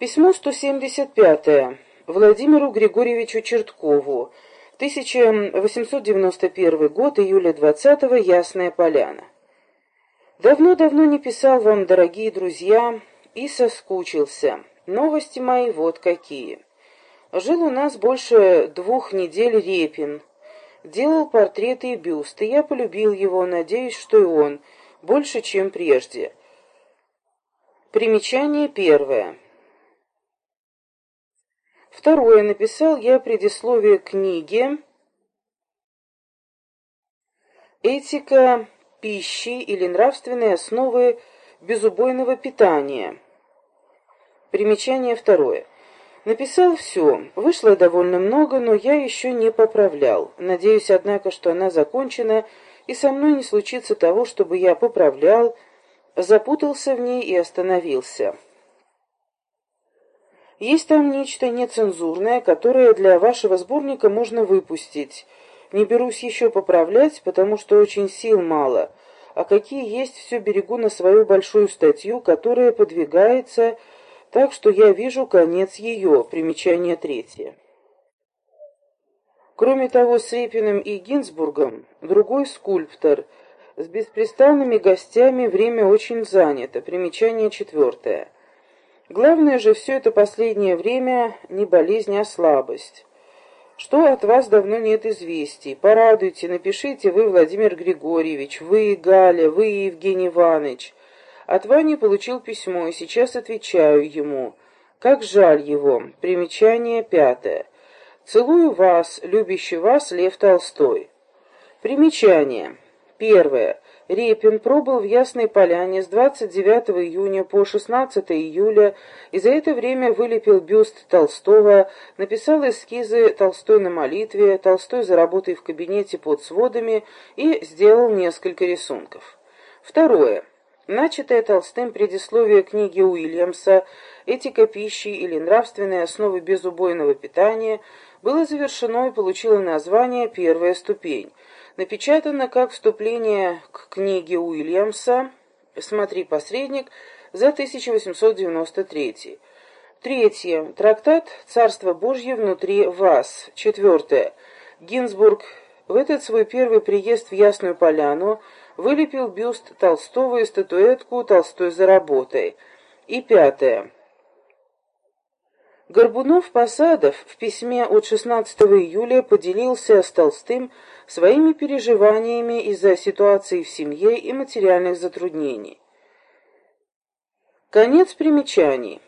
Письмо 175 Владимиру Григорьевичу Черткову. 1891 год, июля 20-го, Ясная Поляна. Давно-давно не писал вам, дорогие друзья, и соскучился. Новости мои вот какие. Жил у нас больше двух недель Репин. Делал портреты и бюсты. Я полюбил его, надеюсь, что и он, больше, чем прежде. Примечание первое. Второе. Написал я предисловие книге «Этика пищи или нравственные основы безубойного питания». Примечание второе. Написал все. Вышло довольно много, но я еще не поправлял. Надеюсь, однако, что она закончена, и со мной не случится того, чтобы я поправлял, запутался в ней и остановился. Есть там нечто нецензурное, которое для вашего сборника можно выпустить. Не берусь еще поправлять, потому что очень сил мало, а какие есть, все берегу на свою большую статью, которая подвигается, так что я вижу конец ее, примечание третье. Кроме того, с Репиным и Гинзбургом другой скульптор с беспрестанными гостями время очень занято, примечание четвертое. Главное же все это последнее время не болезнь, а слабость. Что от вас давно нет известий? Порадуйте, напишите вы, Владимир Григорьевич, вы, Галя, вы, Евгений Иванович. От Вани получил письмо, и сейчас отвечаю ему. Как жаль его. Примечание пятое. Целую вас, любящий вас Лев Толстой. Примечание. Первое. Репин пробыл в Ясной Поляне с 29 июня по 16 июля и за это время вылепил бюст Толстого, написал эскизы Толстой на молитве, Толстой за работой в кабинете под сводами и сделал несколько рисунков. Второе. Начатое Толстым предисловие книги Уильямса «Этика пищи или нравственные основы безубойного питания» было завершено и получило название «Первая ступень» напечатано как вступление к книге Уильямса «Смотри, посредник» за 1893. Третье. Трактат «Царство Божье внутри вас». Четвертое. Гинзбург в этот свой первый приезд в Ясную Поляну вылепил бюст Толстого и статуэтку «Толстой за работой». И пятое. Горбунов-Посадов в письме от 16 июля поделился с Толстым своими переживаниями из-за ситуации в семье и материальных затруднений. Конец примечаний.